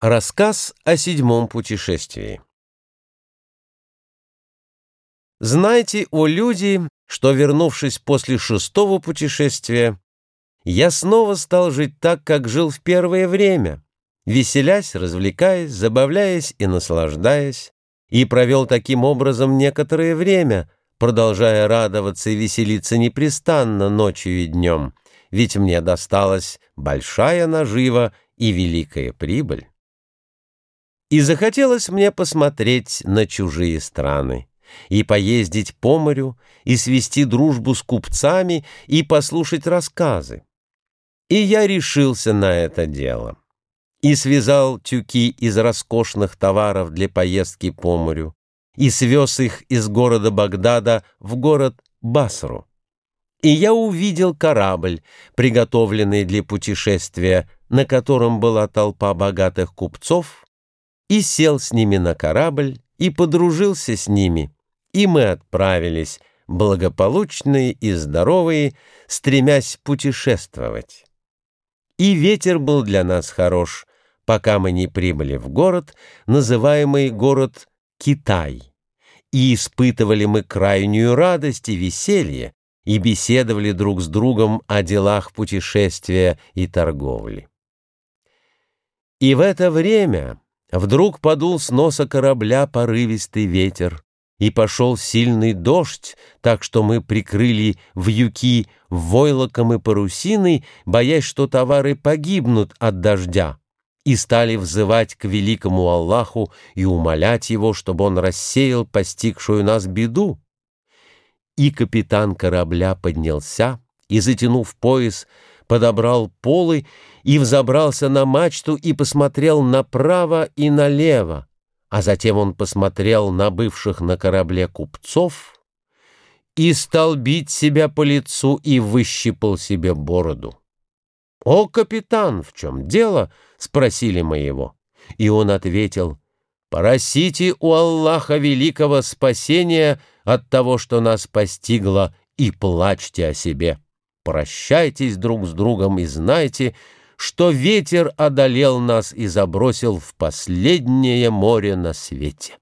Рассказ о седьмом путешествии Знайте, о люди, что, вернувшись после шестого путешествия, я снова стал жить так, как жил в первое время, веселясь, развлекаясь, забавляясь и наслаждаясь, и провел таким образом некоторое время, продолжая радоваться и веселиться непрестанно ночью и днем, ведь мне досталась большая нажива и великая прибыль. И захотелось мне посмотреть на чужие страны, и поездить по морю, и свести дружбу с купцами, и послушать рассказы. И я решился на это дело. И связал тюки из роскошных товаров для поездки по морю, и свез их из города Багдада в город Басру. И я увидел корабль, приготовленный для путешествия, на котором была толпа богатых купцов, и сел с ними на корабль, и подружился с ними, и мы отправились, благополучные и здоровые, стремясь путешествовать. И ветер был для нас хорош, пока мы не прибыли в город, называемый город Китай. И испытывали мы крайнюю радость и веселье, и беседовали друг с другом о делах путешествия и торговли. И в это время Вдруг подул с носа корабля порывистый ветер, и пошел сильный дождь, так что мы прикрыли вьюки войлоком и парусиной, боясь, что товары погибнут от дождя, и стали взывать к великому Аллаху и умолять его, чтобы он рассеял постигшую нас беду. И капитан корабля поднялся и, затянув пояс, подобрал полы и взобрался на мачту и посмотрел направо и налево, а затем он посмотрел на бывших на корабле купцов и стал бить себя по лицу и выщипал себе бороду. «О, капитан, в чем дело?» — спросили мы его. И он ответил, «Просите у Аллаха великого спасения от того, что нас постигло, и плачьте о себе» прощайтесь друг с другом и знайте, что ветер одолел нас и забросил в последнее море на свете.